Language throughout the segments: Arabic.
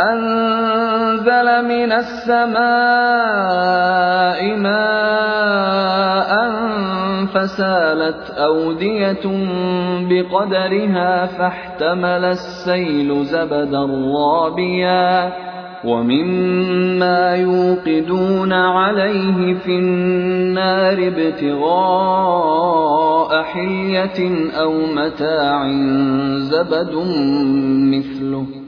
أنزل من السماء ماء فسالت أودية بقدرها فاحتمل السيل زبدا رابيا ومما يوقدون عليه في النار ابتغاء حلية أو متاع زبد مثله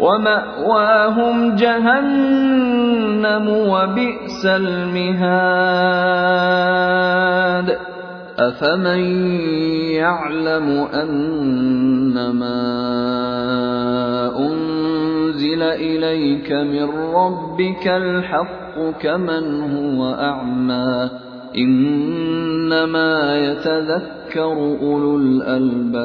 ومأواهم جهنم وبئس المهاد. أفمن يعلم أنما أنزل أُنزِلَ إِلَيْكَ مِن رَّبِّكَ الْحَقُّ كَمَنْ هُوَ أَعْمَىٰ ۚ؟ إِنَّمَا يَتَذَكَّرُ أُولُو الْأَلْبَابِ.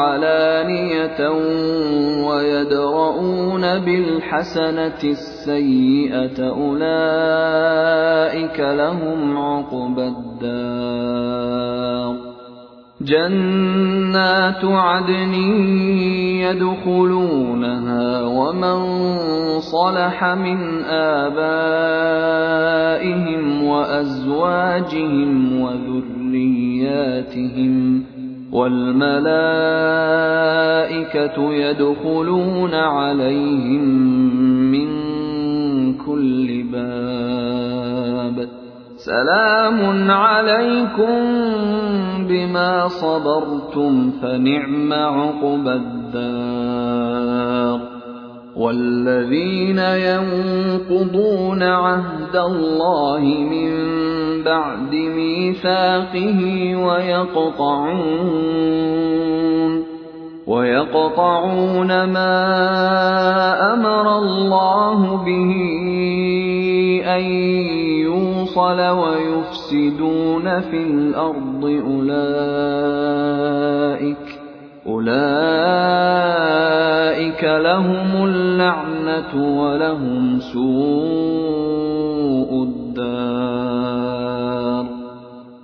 وَيَدْرَءُونَ بِالْحَسَنَةِ السَّيِّئَةَ أُولَٰئِكَ لَهُمْ عُقْبَى الدَّارِ. جَنَّاتُ عَدْنٍ يَدْخُلُونَهَا وَمَن صَلَحَ مِنْ آبَائِهِمْ وَأَزْوَاجِهِمْ وَذُرِّيَّاتِهِمْ ۖ وَالْمَلَائِكَةُ يَدْخُلُونَ عَلَيْهِم مِّن كُلِّ بَابٍ. سَلَامٌ عَلَيْكُم بِمَا صَبَرْتُمْ فَنِعْمَ عُقْبَى الدَّارِ. وَالَّذِينَ يَنقُضُونَ عَهْدَ اللَّهِ مِن بَعْدِ مِيثَاقِهِ وَيَقْطَعُونَ وَيَقْطَعُونَ مَا أَمَرَ اللَّهُ بِهِ أَن يُوصَلَ وَيُفْسِدُونَ فِي الْأَرْضِ أُولَٰئِكَ أُولَٰئِكَ لَهُمُ اللَّعْنَةُ وَلَهُمْ سُوءُ الدَّارِ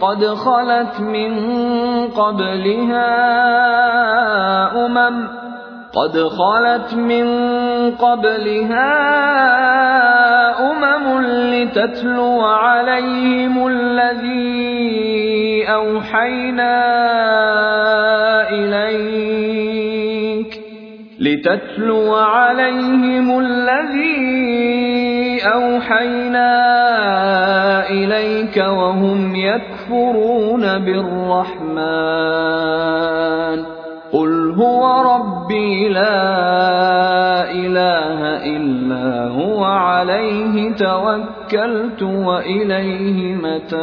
قَدْ خَلَتْ مِن قَبْلِهَا أُمَمٌ قَدْ خَلَتْ مِن قَبْلِهَا أُمَمٌ لِّتَتْلُوَ عَلَيْهِمُ الَّذِي أَوْحَيْنَا إِلَيْكَ لِتَتْلُوَ عَلَيْهِمُ الَّذِي أَوْحَيْنَا إِلَيْكَ وَهُمْ يَكْفُرُونَ بِالرَّحْمَٰنِ. قُلْ هُوَ رَبِّي لَا إِلَٰهَ إِلَّا هُوَ عَلَيْهِ تَوَكَّلْتُ وَإِلَيْهِ مَتَابِ.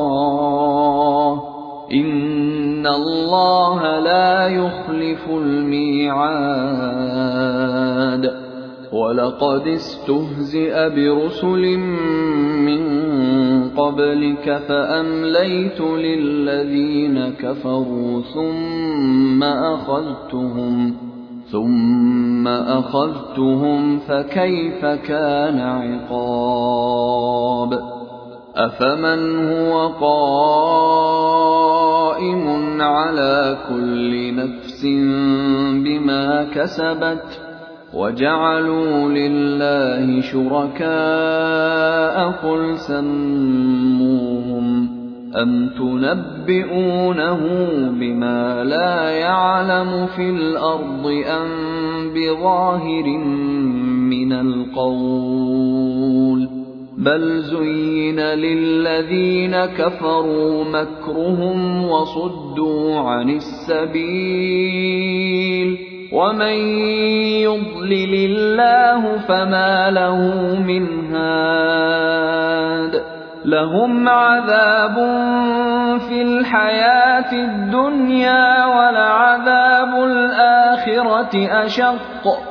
إن الله لا يخلف الميعاد. ولقد استهزئ برسل من قبلك فأمليت للذين كفروا ثم أخذتهم ثم أخذتهم فكيف كان عقاب؟ أفمن هو قائم على كل نفس بما كسبت وجعلوا لله شركاء قل سموهم أم تنبئونه بما لا يعلم في الأرض أم بظاهر من القول بل زين للذين كفروا مكرهم وصدوا عن السبيل ومن يضلل الله فما له من هاد لهم عذاب في الحياة الدنيا ولعذاب الآخرة أشق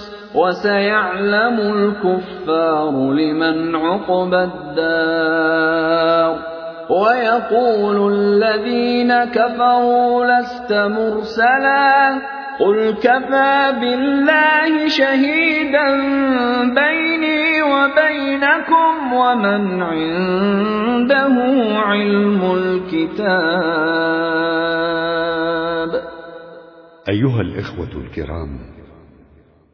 وسيعلم الكفار لمن عقبى الدار. ويقول الذين كفروا لست مرسلا. قل كفى بالله شهيدا بيني وبينكم ومن عنده علم الكتاب. أيها الإخوة الكرام